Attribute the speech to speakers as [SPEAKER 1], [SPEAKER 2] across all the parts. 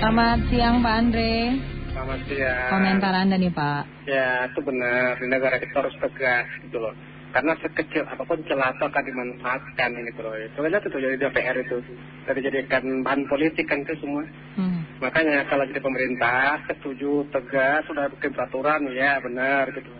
[SPEAKER 1] Selamat siang Pak Andre.
[SPEAKER 2] Selamat siang.
[SPEAKER 1] Komentar Anda nih Pak.
[SPEAKER 2] Ya, itu benar. Di negara kita harus tegas gitu loh. Karena sekecil apa pun celah itu akan dimanfaatkan gitu loh. Itu aja tuh jadi DPR itu. Jadi jadikan bahan politik kan itu semua.
[SPEAKER 1] Hmm.
[SPEAKER 2] Makanya kalau jadi pemerintah setuju tegas sudah bikin peraturan ya benar gitu.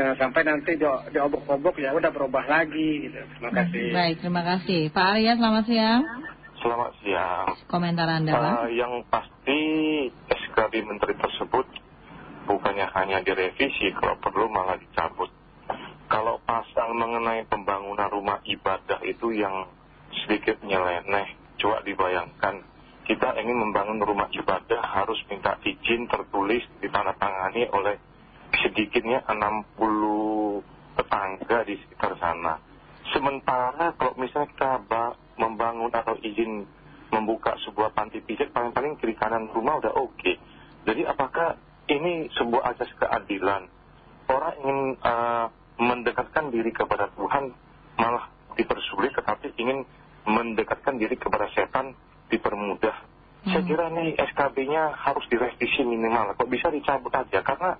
[SPEAKER 2] Jangan sampai nanti di- diobok-obok ya udah berubah lagi gitu. Terima kasih.
[SPEAKER 1] Baik, terima kasih. Pak Arya, selamat siang.
[SPEAKER 3] Selamat siang.
[SPEAKER 1] Komentar Anda Pak.
[SPEAKER 3] Eh, yang pasti SKB Menteri tersebut bukannya hanya direvisi, kalau perlu malah dicabut. Kalau pasal mengenai pembangunan rumah ibadah itu yang sedikit nyeleneh, coba dibayangkan. Kita ingin membangun rumah ibadah harus minta izin tertulis ditandatangani oleh sedikitnya 60 tetangga di sekitar sana. Sementara kalau misalnya kita ba- membangun atau izin membuka sebuah panti pijat paling-paling kiri kanan rumah udah oke. Jadi apakah ini sebuah asas keadilan? Orang ingin eh, mendekatkan diri kepada Tuhan malah dipersulit tetapi ingin mendekatkan diri kepada setan dipermudah. Saya kira nih SKB-nya harus direvisi minimal. Kok bisa dicabut aja? Karena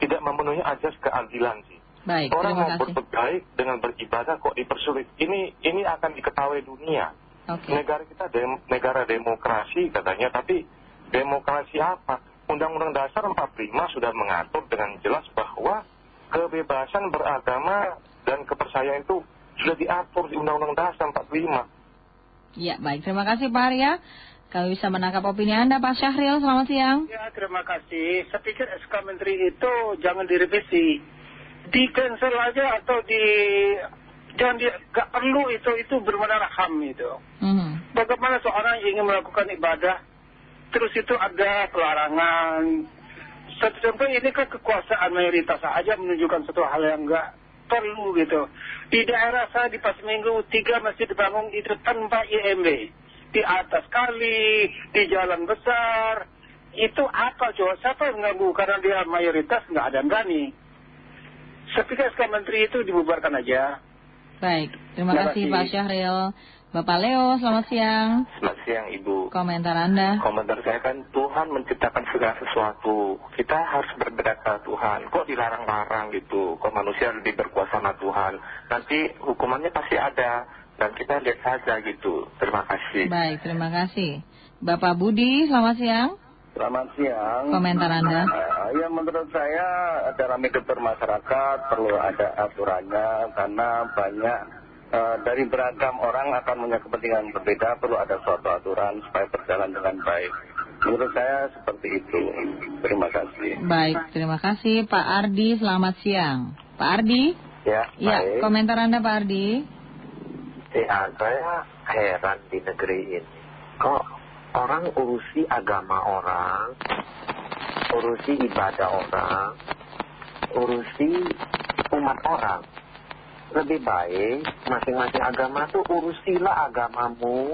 [SPEAKER 3] tidak memenuhi asas keadilan sih.
[SPEAKER 1] Baik,
[SPEAKER 3] Orang mau
[SPEAKER 1] kasih.
[SPEAKER 3] berbuat baik dengan beribadah kok dipersulit. Ini ini akan diketahui dunia.
[SPEAKER 1] Oke.
[SPEAKER 3] Negara kita dem- negara demokrasi katanya, tapi demokrasi apa? Undang-Undang Dasar 45 sudah mengatur dengan jelas bahwa kebebasan beragama dan kepercayaan itu sudah diatur di Undang-Undang Dasar 45.
[SPEAKER 1] Ya, baik. Terima kasih Pak Arya. Kami bisa menangkap opini Anda Pak Syahril, selamat siang.
[SPEAKER 2] Ya, terima kasih. Saya pikir SK Menteri itu jangan direvisi. Di cancel aja atau di... Jangan di... Gak perlu itu, itu bermakna ham itu.
[SPEAKER 1] Hmm.
[SPEAKER 2] Bagaimana seorang yang ingin melakukan ibadah, terus itu ada pelarangan. Satu contoh ini kan kekuasaan mayoritas saja menunjukkan satu hal yang enggak perlu gitu. Di daerah saya di pas minggu tiga masjid dibangun itu tanpa IMB. Di atas kali, di jalan besar. Itu apa coba? Siapa yang mengganggu? Karena dia mayoritas nggak ada yang berani. Saya pikir SK Menteri itu dibubarkan aja.
[SPEAKER 1] Baik, terima
[SPEAKER 2] Terima
[SPEAKER 1] kasih
[SPEAKER 2] kasih.
[SPEAKER 1] Pak Syahril. Bapak Leo, selamat siang.
[SPEAKER 3] Selamat siang Ibu.
[SPEAKER 1] Komentar Anda.
[SPEAKER 3] Komentar saya kan Tuhan menciptakan segala sesuatu. Kita harus berbeda ke Tuhan. Kok dilarang-larang gitu? Kok manusia lebih berkuasa sama Tuhan? Nanti hukumannya pasti ada. Dan kita lihat saja gitu. Terima kasih.
[SPEAKER 1] Baik, terima kasih. Bapak Budi, selamat siang.
[SPEAKER 4] Selamat siang.
[SPEAKER 1] Komentar Anda.
[SPEAKER 4] Ya menurut saya dalam hidup bermasyarakat perlu ada aturannya karena banyak eh, dari beragam orang akan punya kepentingan berbeda perlu ada suatu aturan supaya berjalan dengan baik. Menurut saya seperti itu. Terima kasih.
[SPEAKER 1] Baik, terima kasih Pak Ardi, selamat siang. Pak Ardi?
[SPEAKER 3] Ya,
[SPEAKER 1] Ya, komentar Anda Pak Ardi.
[SPEAKER 3] Ya, saya heran di negeri ini. Kok orang urusi agama orang, urusi ibadah orang, urusi umat orang. Lebih baik masing-masing agama tuh urusilah agamamu,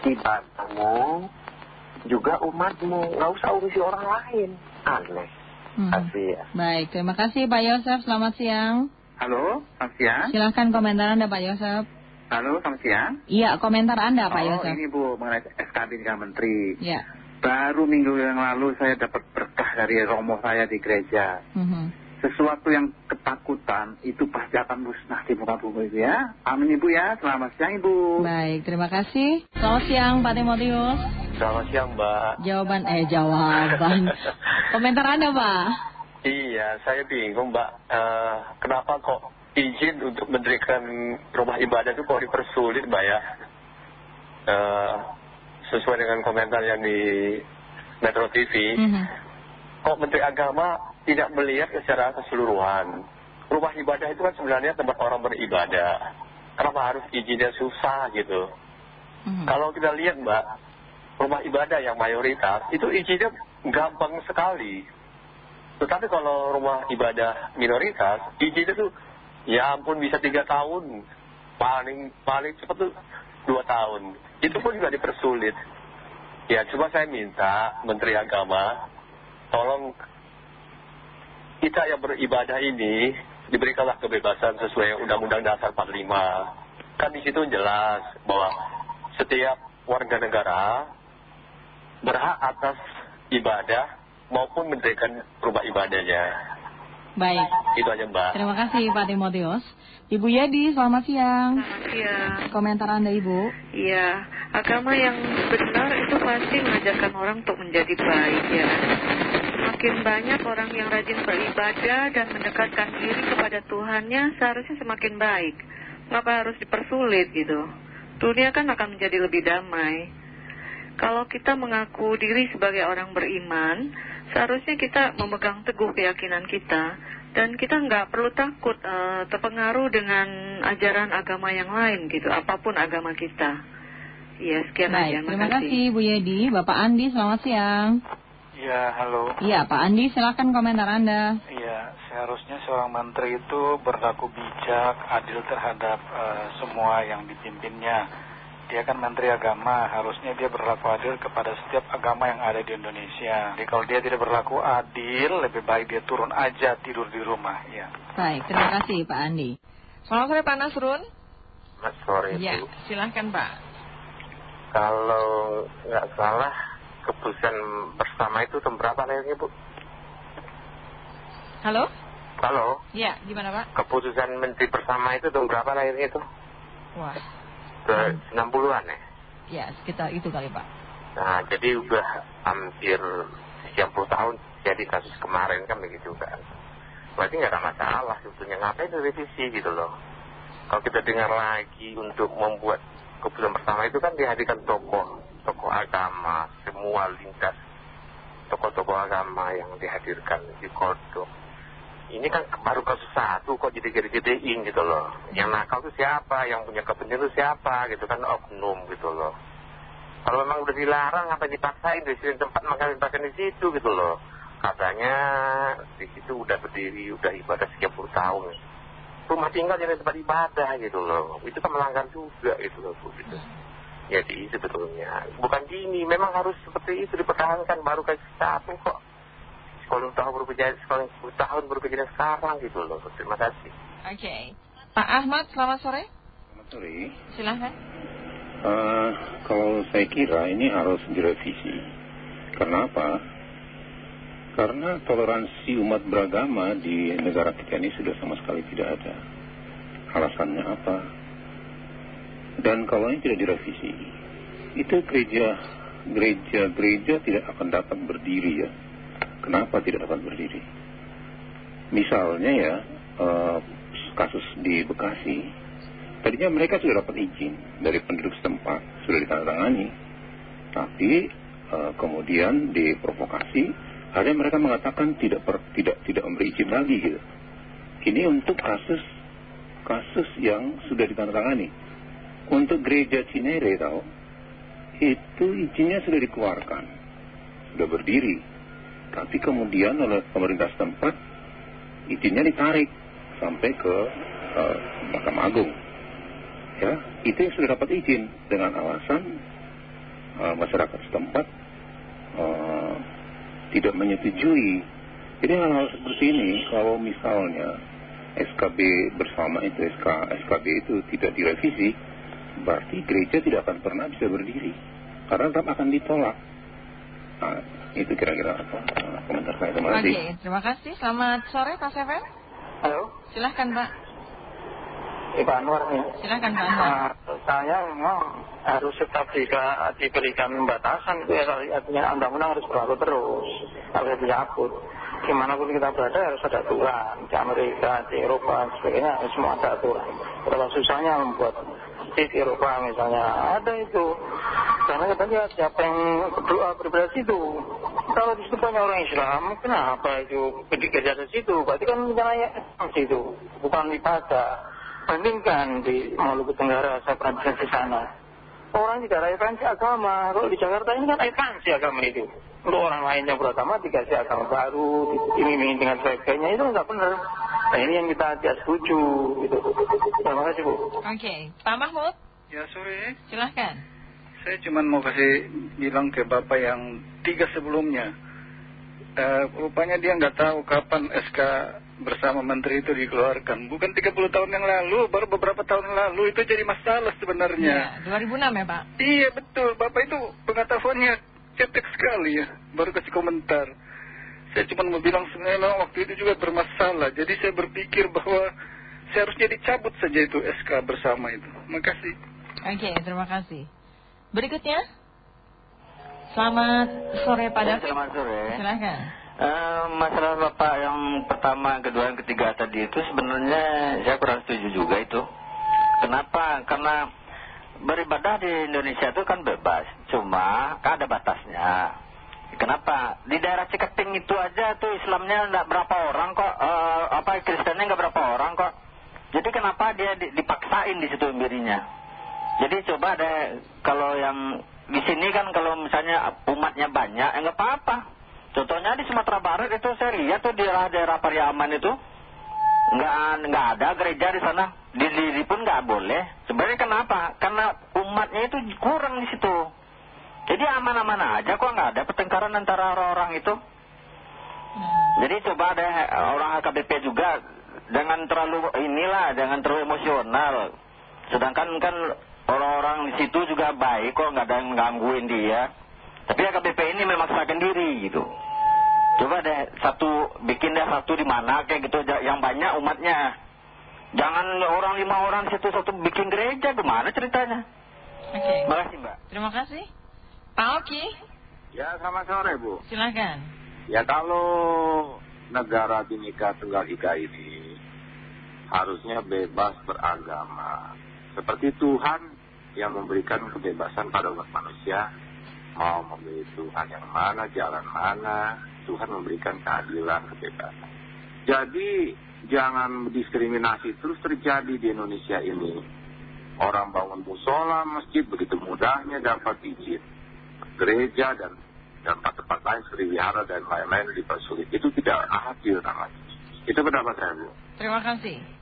[SPEAKER 3] ibadahmu, juga umatmu. Nggak usah urusi orang lain. Aneh.
[SPEAKER 1] Hmm.
[SPEAKER 3] Kasih ya.
[SPEAKER 1] Baik, terima kasih Pak Yosef, selamat siang.
[SPEAKER 2] Halo, selamat siang.
[SPEAKER 1] Silahkan komentar Anda Pak Yosef.
[SPEAKER 2] Halo, selamat siang.
[SPEAKER 1] Iya, komentar Anda Pak
[SPEAKER 2] oh,
[SPEAKER 1] Yosef.
[SPEAKER 2] ini Bu, mengenai SKB dengan Menteri.
[SPEAKER 1] Ya.
[SPEAKER 2] Baru minggu yang lalu saya dapat berkah dari romo saya di gereja.
[SPEAKER 1] Mhm.
[SPEAKER 2] Sesuatu yang ketakutan itu pasti akan musnah di muka bumi itu ya. Amin Ibu ya, selamat siang Ibu.
[SPEAKER 1] Baik, terima kasih. Selamat siang Pak Timotius.
[SPEAKER 3] Selamat siang Mbak.
[SPEAKER 1] Jawaban, eh jawaban. komentar Anda Pak.
[SPEAKER 3] Iya, saya bingung Mbak. Eh, kenapa kok izin untuk mendirikan rumah ibadah itu kok dipersulit Mbak ya? Eh, sesuai dengan komentar yang di Metro TV,
[SPEAKER 1] Mhm.
[SPEAKER 3] kok Menteri Agama tidak melihat secara keseluruhan. Rumah ibadah itu kan sebenarnya tempat orang beribadah. Kenapa harus izinnya susah gitu?
[SPEAKER 1] Mhm.
[SPEAKER 3] Kalau kita lihat Mbak, rumah ibadah yang mayoritas itu izinnya gampang sekali. Tetapi kalau rumah ibadah minoritas, izinnya tuh ya ampun bisa tiga tahun. Paling paling cepat tuh dua tahun. Itu pun juga dipersulit. Ya cuma saya minta Menteri Agama, tolong kita yang beribadah ini diberikanlah kebebasan sesuai Undang-Undang Dasar 45. Kan di situ jelas bahwa setiap warga negara
[SPEAKER 5] berhak atas ibadah maupun mendirikan rumah ibadahnya.
[SPEAKER 1] Baik.
[SPEAKER 5] Itu aja Mbak.
[SPEAKER 1] Terima kasih Pak Timotius. Ibu Yadi, selamat siang.
[SPEAKER 6] Selamat siang.
[SPEAKER 1] Komentar Anda Ibu?
[SPEAKER 6] Iya, agama yang benar itu pasti mengajarkan orang untuk menjadi baik ya. Semakin banyak orang yang rajin beribadah dan mendekatkan diri kepada Tuhannya seharusnya semakin baik. Mengapa harus dipersulit gitu? Dunia kan akan menjadi lebih damai. Kalau kita mengaku diri sebagai orang beriman, seharusnya kita memegang teguh keyakinan kita dan kita nggak perlu takut uh, terpengaruh dengan ajaran agama yang lain gitu, apa pun agama kita. Iya, sekian
[SPEAKER 1] Baik,
[SPEAKER 6] aja.
[SPEAKER 1] terima kasih Bu Yedi. Bapak Andi, selamat siang.
[SPEAKER 7] Ya, halo.
[SPEAKER 1] Iya, Pak Andi, silakan komentar Anda.
[SPEAKER 7] Iya, seharusnya seorang menteri itu berlaku bijak, adil terhadap uh, semua yang dipimpinnya. Dia kan menteri agama, harusnya dia berlaku adil kepada setiap agama yang ada di Indonesia. Jadi kalau dia tidak berlaku adil, lebih baik dia turun aja tidur di rumah. Ya.
[SPEAKER 1] Baik, terima kasih Pak Andi. Selamat sore Pak Nasrun.
[SPEAKER 8] Mas sore
[SPEAKER 1] Ya, silahkan Pak.
[SPEAKER 8] Kalau nggak salah, keputusan bersama itu tahun berapa lahirnya Bu?
[SPEAKER 1] Halo?
[SPEAKER 8] Halo,
[SPEAKER 1] Ya, gimana Pak?
[SPEAKER 8] keputusan menteri bersama itu tahun berapa lahirnya itu?
[SPEAKER 1] Wah,
[SPEAKER 8] Ke 90-an ya?
[SPEAKER 1] ya sekitar itu kali Pak.
[SPEAKER 8] Nah, jadi udah hampir sekian puluh tahun jadi kasus kemarin kan begitu kan. Berarti nggak ada masalah sebetulnya. Ngapain direvisi gitu loh. Kalau kita dengar lagi untuk membuat keputusan bersama itu kan dihadirkan tokoh, tokoh agama, semua lintas tokoh-tokoh agama yang dihadirkan di kodok. Ini kan baru kasus satu kok jadi gede-gedein gitu loh. Yang nakal itu siapa, yang punya kepentingan itu siapa gitu kan oknum gitu loh. Kalau memang udah dilarang apa dipaksain di sini tempat makan dipaksain di situ gitu loh. Katanya di situ udah berdiri, udah ibadah sekian puluh tahun. Rumah tinggal jadi tempat ibadah gitu loh. Itu kan melanggar juga gitu loh. Gitu. Jadi sebetulnya bukan gini, memang harus seperti itu dipertahankan baru kayak satu kok. Sekolah tahun sekolah 10 tahun baru kejadian sekarang gitu loh. Terima kasih.
[SPEAKER 1] Oke. Pak Ahmad, selamat sore.
[SPEAKER 9] Selamat sore.
[SPEAKER 1] Silahkan.
[SPEAKER 9] Eh, kalau saya kira ini harus direvisi. Karena apa? Karena toleransi umat beragama di negara kita ini sudah sama sekali tidak ada. Alasannya apa? Dan kalau ini tidak direvisi, itu gereja gereja-gereja tidak akan dapat berdiri ya. Kenapa tidak dapat berdiri? Misalnya ya, eh, kasus di Bekasi, tadinya mereka sudah dapat izin dari penduduk setempat, sudah ditandatangani. Tapi eh, kemudian diprovokasi, akhirnya mereka mengatakan tidak per, tidak tidak memberi izin lagi gitu. Ini untuk kasus kasus yang sudah ditandatangani. Untuk gereja Cinere tahu, itu izinnya sudah dikeluarkan, sudah berdiri. Tapi kemudian oleh pemerintah setempat, izinnya ditarik sampai ke eh, Mahkamah Agung. Ya, itu yang sudah dapat izin dengan alasan eh, masyarakat setempat eh, tidak menyetujui. Jadi hal-hal seperti ini kalau misalnya SKB bersama itu SK, SKB itu tidak direvisi, berarti gereja tidak akan pernah bisa berdiri karena tetap akan ditolak. Nah, itu kira-kira apa eh, komentar saya. Terima
[SPEAKER 1] Oke,
[SPEAKER 9] kasih.
[SPEAKER 1] terima kasih. Selamat sore Pak Seven.
[SPEAKER 10] Halo,
[SPEAKER 1] Silahkan Pak.
[SPEAKER 10] Ibu Anwar nih.
[SPEAKER 1] Silahkan Pak Anwar.
[SPEAKER 10] Nah, saya memang harus tetap dika- diberikan batasan itu ya artinya undang-undang harus berlaku terus harus dicabut gimana pun kita berada harus ada aturan di Amerika, di Eropa, sebagainya semua ada aturan berapa susahnya membuat di Eropa misalnya. Ada itu. Karena kita lihat siapa yang berdoa beribadah di situ. Kalau di situ banyak orang Islam kenapa itu kerja di situ? Berarti kan Islam di situ bukan ibadah bandingkan di Maluku Tenggara saya pernah di sana orang tidak toleransi agama. Kalau di Jakarta ini kan toleransi agama itu. Untuk orang lain yang beragama dikasih agama baru diiming-iming dengan sebagainya. Itu nggak benar. Nah ini yang kita tidak setuju gitu. Terima kasih Bu.
[SPEAKER 1] Oke, Pak Mahmud,
[SPEAKER 7] Ya sore,
[SPEAKER 1] silahkan.
[SPEAKER 7] saya cuma mau kasih bilang ke Bapak yang tiga sebelumnya. Eh, rupanya dia nggak tahu kapan SK bersama Menteri itu dikeluarkan. Bukan 30 tahun yang lalu, baru beberapa tahun yang lalu itu jadi masalah sebenarnya.
[SPEAKER 1] Ya, 2006 ya Pak.
[SPEAKER 7] Iya betul, Bapak itu pengetahuannya cetek sekali ya, baru kasih komentar. Saya cuma mau bilang sebenarnya memang waktu itu juga bermasalah. Jadi saya berpikir bahwa seharusnya dicabut saja itu SK bersama itu. Makasih.
[SPEAKER 1] Oke, terima kasih. Berikutnya. Selamat sore Pak David.
[SPEAKER 11] Selamat sore.
[SPEAKER 1] Silahkan.
[SPEAKER 11] Eh, masalah Bapak yang pertama, kedua, yang ketiga tadi itu sebenarnya saya kurang setuju juga itu. Kenapa? Karena beribadah di Indonesia itu kan bebas. Cuma kan ada batasnya. Kenapa? Di daerah Ciketing itu aja tuh Islamnya nggak berapa orang kok. eh, apa Kristennya nggak berapa orang kok. Jadi kenapa dia di- dipaksain di situ dirinya? Jadi coba deh kalau yang di sini kan kalau misalnya umatnya banyak, ya nggak apa-apa. Contohnya di Sumatera Barat itu saya lihat tuh di daerah-daerah Pariaman itu nggak nggak ada gereja di sana. Di diri pun nggak boleh. Sebenarnya kenapa? Karena umatnya itu kurang di situ. Jadi aman-aman aja kok nggak ada pertengkaran antara orang-orang itu. Jadi coba ada orang HKBP juga jangan terlalu inilah, jangan terlalu emosional. Sedangkan kan orang-orang di situ juga baik kok nggak ada yang gangguin dia. Tapi HKBP ini memaksakan diri gitu. Coba deh satu bikin deh satu di mana kayak gitu yang banyak umatnya. Jangan orang lima orang situ satu bikin gereja gimana ceritanya?
[SPEAKER 1] Oke.
[SPEAKER 11] Terima kasih Mbak.
[SPEAKER 1] Terima kasih. Pak Oki,
[SPEAKER 12] Ya selamat sore Bu.
[SPEAKER 1] silahkan.
[SPEAKER 12] Ya kalau negara Bhinneka Tunggal Ika ini harusnya bebas beragama. Seperti Tuhan yang memberikan kebebasan pada umat manusia. Mau memilih Tuhan yang mana, jalan mana. Tuhan memberikan keadilan, kebebasan. Jadi jangan diskriminasi terus terjadi di Indonesia ini. Orang bangun musola, masjid begitu mudahnya dapat izin. Gereja dan dan tempat-tempat lain seperti wihara dan lain-lain dipersulit. Itu tidak adil namanya. Itu pendapat saya, Bu.
[SPEAKER 1] Terima kasih.